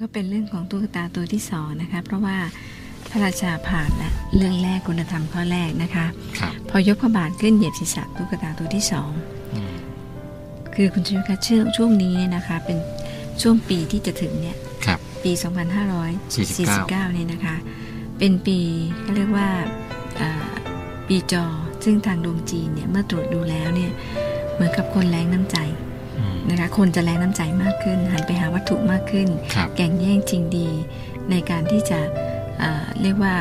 ก็เป็นเรื่องของตุ๊กตาตัวที่สองนะคะ เพราะว่าพระราชาผ่านแล้วเรื่องแรกคุณธรรมข้อแรกนะคะครับพอยกพระบาทขึ้นเหยียบศีรษะตุ๊กตาตัวที่สองอืมคือคุณชยุทธคะช่วงช่วงนี้เนี่ยนะคะ เป็นช่วงปีที่จะถึงเนี่ยครับปี 2549เนี่ยนะคะ เป็นปีเขาเรียกว่าอ่าปีจอ ซึ่งทางดวงจีนเนี่ยเมื่อตรวจดูแล้วเนี่ยเหมือนกับคนแรงน้ำใจอืม นะคะคนจะแรงน้ำใจมากขึ้น หันไปหาวัตถุมากขึ้นครับแก่งแย่งจริงดีในการที่จะเอ่อเรียกว่า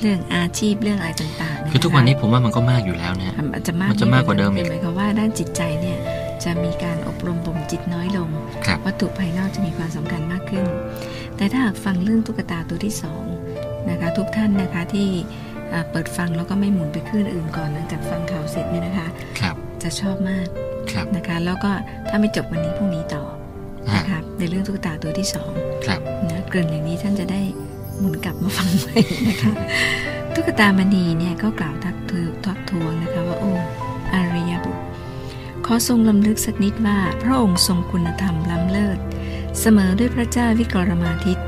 เรื่องอาชีพเรื่องอะไรต่างๆเยคือทุกวันนี้ผมว่ามันก็มากอยู่แล้วนะฮะมันจะมากมันจะมากกว่าเดิมอีกหมายความว่าด้านจิตใจเนี่ยจะมีการอบรมบ่มจิตน้อยลงครับวัตถุภายนอกจะมีความสำคัญมากขึ้น แต่ถ้าหากฟังเรื่องตุ๊กตาตัวที่สองนะคะทุกท่านนะคะที่เอ่อเปิดฟังแล้วก็ไม่หมุนไปคลื่นอื่นก่อนหลังจากฟังข่าวเสร็จเนี่ยนะคะครับจะชอบมากครับ นะคะ แล้วก็ถ้าไม่จบวันนี้พรุ่งนี้ต่อฮะนะคะในเรื่องตุ๊กตาตัวที่สองครับนะเกริ่นอย่างนี้ท่านจะได้หมุนกลับมาฟังใหม่นะคะตุ๊กตามณีเนี่ยก็กล่าวทักทือทักทวงนะคะว่าโอ้อารยบุตรขอทรงลำลึกสักนิดว่าพระองค์ทรงคุณธรรมล้ำเลิศ เสมอด้วยพระเจ้าวิกรมาทิต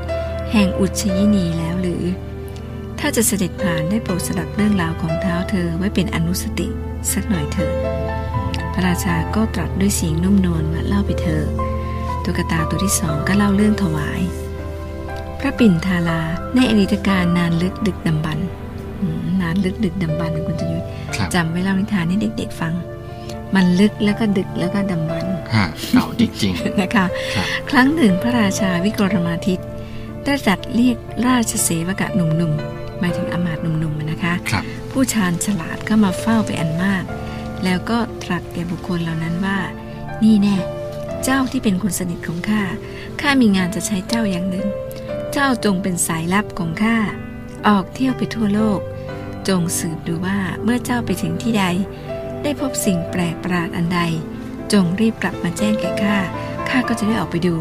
แห่งอุชยินีแล้วหรือ ถ้าจะเสด็จผ่านได้โปรดสดับเรื่องราวของเท้าเธอไว้เป็นอนุสติสักหน่อยเถิด พระราชาก็ตรัสด้วยเสียงนุ่มนวลว่าเล่าไปเถอะตุ๊กตาตัวที่สองก็เล่าเรื่องถวาย พระปิ่นทาราในอดีตการนานลึกดึกดำบรรพ์อืมนานลึกดึกดำบรรพ์นะคุณจะยุทธครับจำไว้เล่านิทานให้เด็กๆฟัง มันลึกแล้วก็ดึกแล้วก็ดำบรรพ์ฮะเก่าจริงนะคะครับครั้งหนึ่งพระราชาวิกรมาทิตได้จัดเรียกราชเสวกะหนุ่มๆหมายถึงอำมาตย์หนุ่มๆนะคะๆครับผู้ชาญฉลาดก็มาเฝ้าไปอันมาก แล้วก็ตรัสแก่บุคคลเหล่านั้นว่า นี่แน่ เจ้าที่เป็นคนสนิทของข้า ข้ามีงานจะใช้เจ้าอย่างหนึ่ง เจ้าจงเป็นสายลับของข้า ออกเที่ยวไปทั่วโลก จงสืบดูว่าเมื่อเจ้าไปถึงที่ใด ได้พบสิ่งแปลกประหลาดอันใด จงรีบกลับมาแจ้งแก่ข้า ข้าก็จะได้ออกไปดู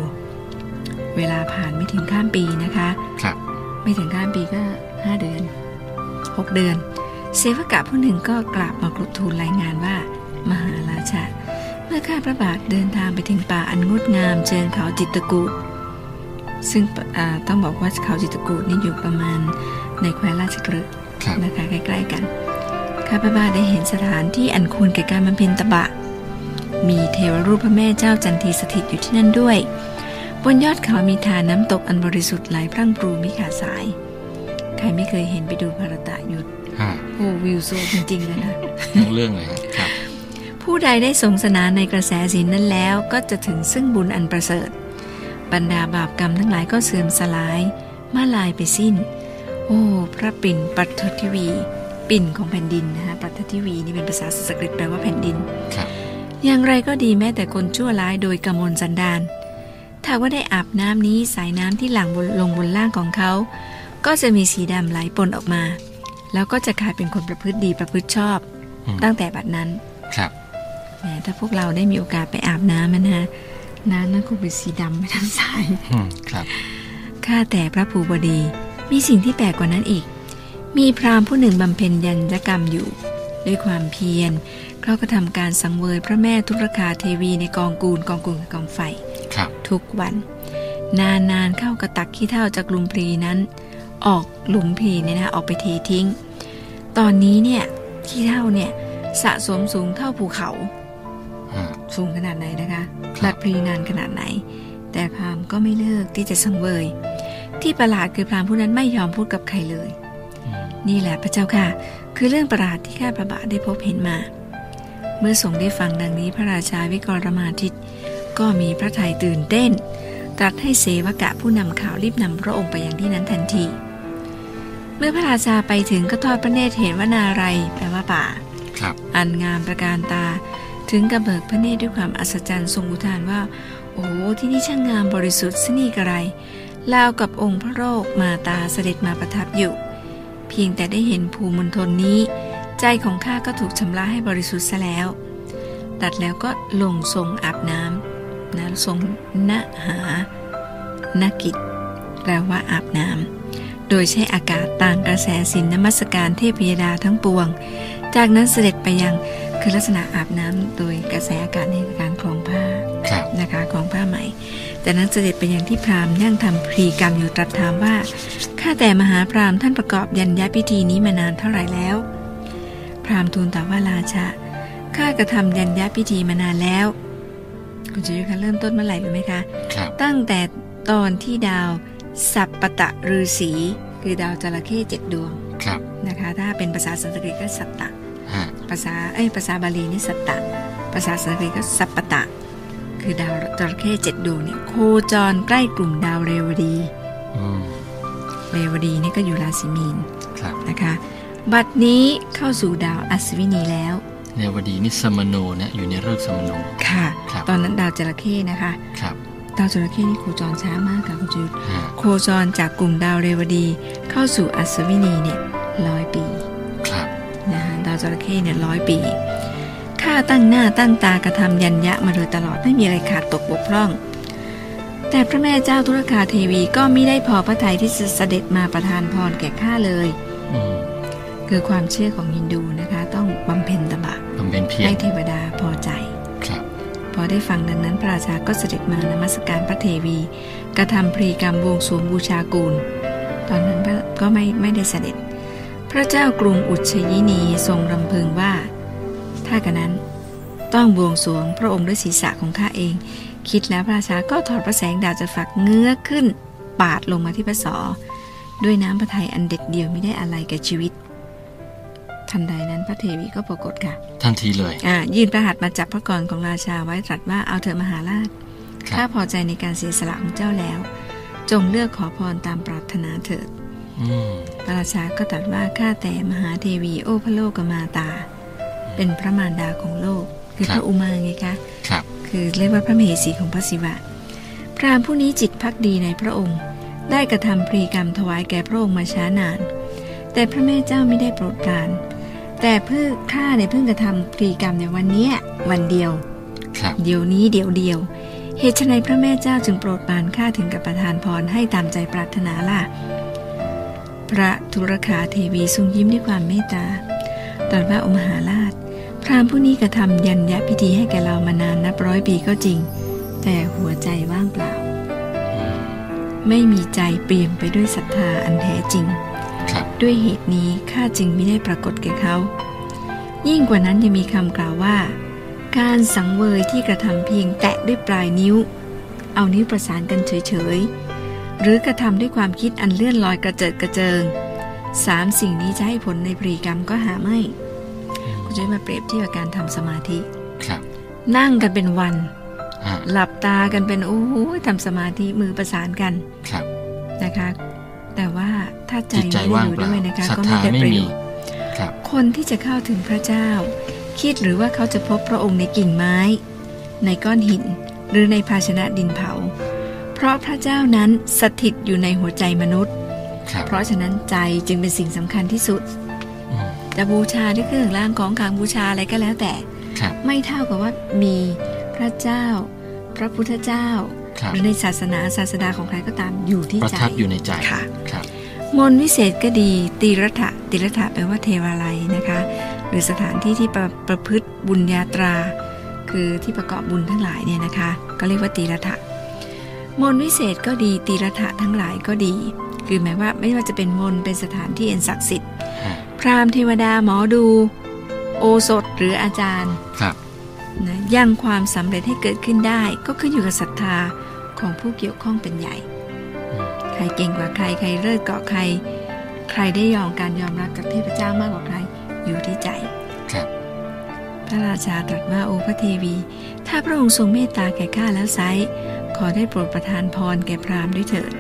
เวลาผ่านไม่ถึงข้ามปีนะคะ ครับ ไม่ถึงข้ามปีก็ห้าเดือนหกเดือน เสวกะผู้หนึ่งก็กราบมากรุทูลรายงานว่า มหาราชา เมื่อข้าพระบาทเดินทางไปถึงป่าอันงดงามเชิงเขาจิตรกูฏซึ่งอ่าต้องบอกว่าเขาจิตรกูฏนี่อยู่ประมาณในแคว้นราชกฤห์ครับนะคะใกล้ ๆ กัน ข้าพระบาทได้เห็นสถานที่อันควรแก่การบำเพ็ญตบะ มีเทวรูปพระแม่เจ้าจันทีสถิตอยู่ที่นั่นด้วย บนยอดเขามีทานน้ำตกอันบริสุทธิ์ไหลพรั่งพรูมิขาดสาย ใครไม่เคยเห็นไปดูภารตะยุทธฮะ โอ้วิวโซจริงๆเลยนะทั้งเรื่องเลยฮะครับ ผู้ใดได้สงสนานในกระแสศีลนั้นแล้วก็จะถึงซึ่งบุญอันประเสริฐ บรรดาบาปกรรมทั้งหลายก็เสื่อมสลายมาลายไปสิ้น โอ้ พระปิ่นปัททิวี ปิ่นของแผ่นดินนะคะปัททิวีนี่เป็นภาษาสันสกฤตแปลว่าแผ่นดินครับอย่างไรก็ดีแม้แต่คนชั่วร้ายโดยกำมลสันดานถ้าว่าได้อาบน้ำนี้สายน้ำที่หลั่งบนลงบนล่างของเขา ก็จะมีสีดำไหลปนออกมา แล้วก็จะกลายเป็นคนประพฤติดีประพฤติชอบอืมตั้งแต่บัดนั้น ครับแหมถ้าพวกเราได้มีโอกาสไปอาบน้ำนะฮะน้ำนั่นคงเป็นสีดำไปทั้งสายอืมครับข้าแต่พระภูบดีมีสิ่งที่แปลกกว่านั้นอีก มีพราหมณ์ผู้หนึ่งบำเพ็ญยันยกรรมอยู่ ด้วยความเพียรเขาก็ทำการสังเวยพระแม่ทุรคาเทวีในกองกูลกองกูลกับกองไฟครับทุกวัน นานๆเข้ากระตักขี้เท่าจากหลุมพลีนั้น ออกหลุมพลีเนี่ยนะออกไปเททิ้ง ตอนนี้เนี่ยขี้เท่าเนี่ยสะสมสูงเท่าภูเขาฮะสูงขนาดไหนนะคะครับลัดพลีนานขนาดไหน แต่พราหมณ์ก็ไม่เลิกที่จะสังเวย ที่ประหลาดคือพราหมณ์ผู้นั้นไม่ยอมพูดกับใครเลยอืมนี่แหละพระเจ้าค่ะ คือเรื่องประหลาดที่ข้าพระบาทได้พบเห็นมา เมื่อทรงได้ฟังดังนี้พระราชาวิกรมาทิตก็มีพระทัยตื่นเต้น ตรัสให้เสวกะผู้นำข่าวรีบนำพระองค์ไปยังที่นั้นทันที เมื่อพระราชาไปถึงก็ทอดพระเนตรเห็นว่านาไรแปลว่าป่า ครับ อันงามประการตา ถึงกับเบิกพระเนตรด้วยความอัศจรรย์ทรงอุทานว่า โอ้ที่นี่ช่างงามบริสุทธิ์สนี่กระไรลาวกับองค์พระโรคมาตาเสด็จมาประทับอยู่ เพียงแต่ได้เห็นภูมิมณฑลนี้ ใจของข้าก็ถูกชำระให้บริสุทธิ์ซะแล้ว ตัดแล้วก็ลงทรงอาบน้ำนะทรงณหานกิจแปลว่าอาบน้ำ โดยใช้อากาศต่างกระแสสินนมัสการเทพยดาทั้งปวง จากนั้นเสด็จไปยังคือลักษณะอาบน้ำโดยกระแสอากาศในการคลองผ้าครับนะคะของผ้าไหมแต่นั้นเสด็จไปยังที่พราหมณ์นั่งทำพรีกรรมอยู่ตรัสถามว่าข้าแต่มหาพราหมณ์ท่านประกอบยัญญาพิธีนี้มานานเท่าไหร่แล้ว พราหมณ์ทูลตอบว่าราชาข้ากระทำยัญญาพิธีมานานแล้วคุณจะยุคะเริ่มต้นเมื่อไหร่รู้ไหมคะครับตั้งแต่ตอนที่ดาว สัปปตะฤาษีคือดาวจระเข้เจ็ดดวงครับนะคะ ถ้าเป็นภาษาสันสกฤตก็สัตตะฮะภาษาเอ้ยภาษาบาลีนี่สัตตะ ภาษาสันสกฤตก็สัปปตะ คือดาวจระเข้เจ็ดดวงเนี่ยโคจรใกล้กลุ่มดาวเรวดีอืมเรวดีนี่ก็อยู่ราศีมีนครับนะคะบัดนี้เข้าสู่ดาวอัศวินีแล้วเรวดีนี่สมโนนะอยู่ในเริกษ์สมโนค่ะครับตอนนั้นดาวจระเข้นะคะครับ ดาวจระเข้นี่โคจรช้ามากค่ะคุณจุดฮะโคจรจากกลุ่มดาวเรวดีเข้าสู่อัศวินีเนี่ยร้อยปีครับนะคะดาวจระเข้เนี่ยร้อยปีข้าตั้งหน้าตั้งตากระทำยัญญะมาโดยตลอดไม่มีอะไรขาดตกบกพร่อง แต่พระแม่เจ้าธุรคาเทวีก็ไม่ได้พอพระทัยที่จะเสด็จมาประทานพรแก่ข้าเลยอืมคือความเชื่อของฮินดูนะคะ ต้องบำเพ็ญตบะบำเพ็ญเพียรให้เทวดาพอใจครับพ อได้ฟังดังนั้นพระราชาก็เสด็จมานมัสการพระเทวี กระทำพรีกรรมบวงสวงบูชากูล ตอนนั้นก็ไม่ไม่ได้เสด็จ พระเจ้ากรุงอุชยินีทรงรำพึงว่า ถ้ากันนั้นต้องบวงสวงพระองค์ด้วยศีรษะของข้าเอง คิดแล้วพระราชาก็ถอดพระแสงดาบจากฝักเงื้อขึ้น ปาดลงมาที่พระสอด้วยน้ำพระทัยอันเด็ดเดี่ยวไม่ได้อะไรแก่ชีวิต ทันใดนั้นพระเทวีก็ปรากฏค่ะ ทันทีเลยอ่ายื่นพระหัตถ์มาจับพระกรของราชาไว้ตรัสว่าเอาเถอะมหาราชครับข้าพอใจในการเสียสละของเจ้าแล้ว จงเลือกขอพรตามปรารถนาเถิดอืมพระราชาก็ตรัสว่าข้าแต่มหาเทวีโอพระโลกมาตา เป็นพระมารดาของโลก คือพระอุมาไงคะครับ คือเรียกว่าพระมเหสีของพระศิวะ พราหมณ์ผู้นี้จิตพักดีในพระองค์ ได้กระทำพรีกรรมถวายแก่พระองค์มาช้านาน แต่พระแม่เจ้าไม่ได้โปรดปราน แต่เพื่อข้าในยเพิ่งกระทำพรีกรรมในวันเนี้ยวันเดียวครับเดี๋ยวนี้เดี๋ยวเดียว เหตุไฉนพระแม่เจ้าจึงโปรดปรานข้าถึงกับประทานพรให้ตามใจปรารถนาล่ะ พระธุรคาเทวีทรงยิ้มด้วยความเมตตาตรัสว่าองค์มหาราช พราหมณ์ผู้นี้กระทำยัญญะพิธีให้แก่เรามานานนับร้อยปีก็จริง แต่หัวใจว่างเปล่าอืมไม่มีใจเปี่ยมไปด้วยศรัทธาอันแท้จริงครับ ด้วยเหตุนี้ข้าจึงไม่ได้ปรากฏแก่เขา ยิ่งกว่านั้นยังมีคำกล่าวว่า การสังเวยที่กระทำเพียงแตะด้วยปลายนิ้ว เอานิ้วประสานกันเฉยๆ หรือกระทำด้วยความคิดอันเลื่อนลอยกระเจิดกระเจิงสามสิ่งนี้จะให้ผลในปรีกรรมก็หาไม่คุณจะมาเปรียบเทียบกับการทำสมาธิครับนั่งกันเป็นวันฮะหลับตากันเป็นโอ้โหทำสมาธิมือประสานกัน ครับ นะคะ แต่ว่าถ้าใจจิตใจไม่ได้ว่างอยู่เปล่าด้วยนะคะศรัทก็ไม่ธาได้ไม่ประมีโยชน์ครับคนที่จะเข้าถึงพระเจ้า คิดหรือว่าเขาจะพบพระองค์ในกิ่งไม้ ในก้อนหิน หรือในภาชนะดินเผา เพราะพระเจ้านั้นสถิตอยู่ในหัวใจมนุษย์ครับเพราะฉะนั้นใจจึงเป็นสิ่งสำคัญที่สุดอืมจะบูชาด้วยเครื่องรางของขลังบูชาอะไรก็แล้วแต่ครับไม่เท่ากับว่ามีพระเจ้า พระพุทธเจ้าครับ หรือในศาสนาศาสดาของใครก็ตามอยู่ที่ประใจทับอยู่ในใจค่ะครับมนต์วิเศษก็ดีตีรัฐะตีรัฐะแปลว่าเทวาลัยนะคะ หรือสถานที่ที่ประประพฤติบุญญาตรา คือที่ประกอบบุญทั้งหลายเนี่ยนะคะ ก็เรียกว่าตีรัฐะมนต์วิเศษก็ดีตีรัฐะทั้งหลายก็ดี คือหมายว่าไม่ว่าจะเป็นมนต์เป็นสถานที่อันศักดิ์สิทธิ์ฮะพราหมณ์เทวดาหมอดู โอสถหรืออาจารย์ครับ นะยังความสำเร็จให้เกิดขึ้นได้ ก็ขึ้นอยู่กับศรัทธาของผู้เกี่ยวข้องเป็นใหญ่อืมใครเก่งกว่าใคร ใครเลิศกว่าใคร ใครได้ยอมการยอมรับจากเทพเจ้ามากกว่าใคร อยู่ที่ใจ ครับ พระราชาตรัสว่าโอพระเทวี ถ้าพระองค์ทรงเมตตาแก่ข้าแล้วไซร้ขอได้โปรดประทานพรแก่พราหมณ์ด้วยเถิด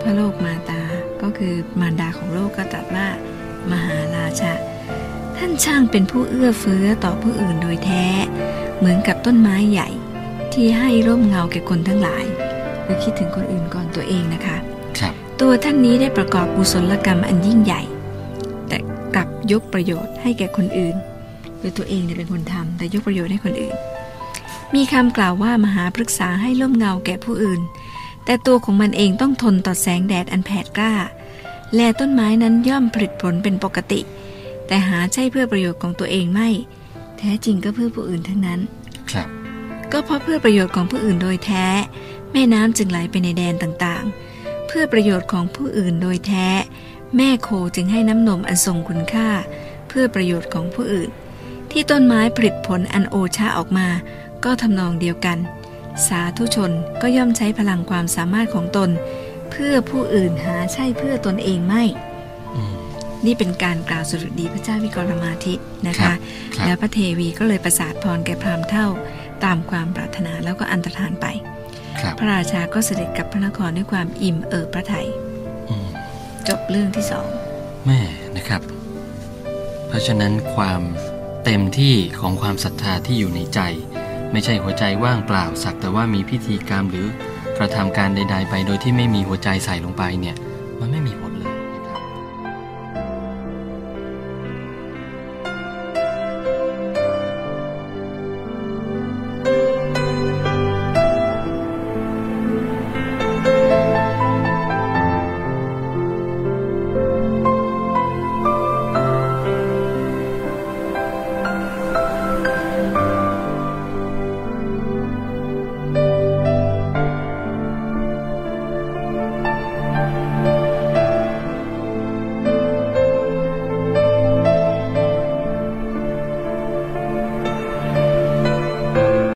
พระโลกมาตา ก็คือมารดาของโลกก็ตรัสว่ามหาราชา ท่านช่างเป็นผู้เอื้อเฟื้อต่อผู้อื่นโดยแท้ เหมือนกับต้นไม้ใหญ่ ที่ให้ร่มเงาแก่คนทั้งหลายคือคิดถึงคนอื่นก่อนตัวเองนะคะครับตัวท่านนี้ได้ประกอบกุศลกรรมอันยิ่งใหญ่ แต่กลับยกประโยชน์ให้แก่คนอื่นคือตัวเองเนี่ยเป็นคนทำแต่ยกประโยชน์ให้คนอื่น มีคำกล่าวว่ามหาพฤกษาให้ร่มเงาแก่ผู้อื่น แต่ตัวของมันเองต้องทนต่อแสงแดดอันแผดกล้า แลต้นไม้นั้นย่อมผลิตผลเป็นปกติ แต่หาใช่เพื่อประโยชน์ของตัวเองไม่ แท้จริงก็เพื่อผู้อื่นทั้งนั้น ครับ ก็เพราะเพื่อประโยชน์ของผู้อื่นโดยแท้ แม่น้ำจึงไหลไปในแดนต่างๆ เพื่อประโยชน์ของผู้อื่นโดยแท้ แม่โคจึงให้น้ำนมอันทรงคุณค่า เพื่อประโยชน์ของผู้อื่น ที่ต้นไม้ผลิตผลอันโอชาออกมา ก็ทำนองเดียวกัน สาธุชนก็ย่อมใช้พลังความสามารถของตน เพื่อผู้อื่นหาใช่เพื่อตนเองไม่อืม นี่เป็นการกล่าวสดุดีพระเจ้าวิกรมาธินะครัคะบครับแล้วพระเทวีก็เลยประสาทพรแก่พราหมณ์เท่าตามความปรารถนาแล้วก็อันตรธานไปครับพระราชาก็เสด็จกลับพระนครด้วยความอิ่มเอิบพระทัยอืมจบเรื่องที่สองแม่นะครับ เพราะฉะนั้นความเต็มที่ของความศรัทธาที่อยู่ในใจ ไม่ใช่หัวใจว่างเปล่าสักแต่ว่ามีพิธีกรรมหรือกระทำการใด ๆ ไปโดยที่ไม่มีหัวใจใส่ลงไปเนี่ย มันไม่มีผล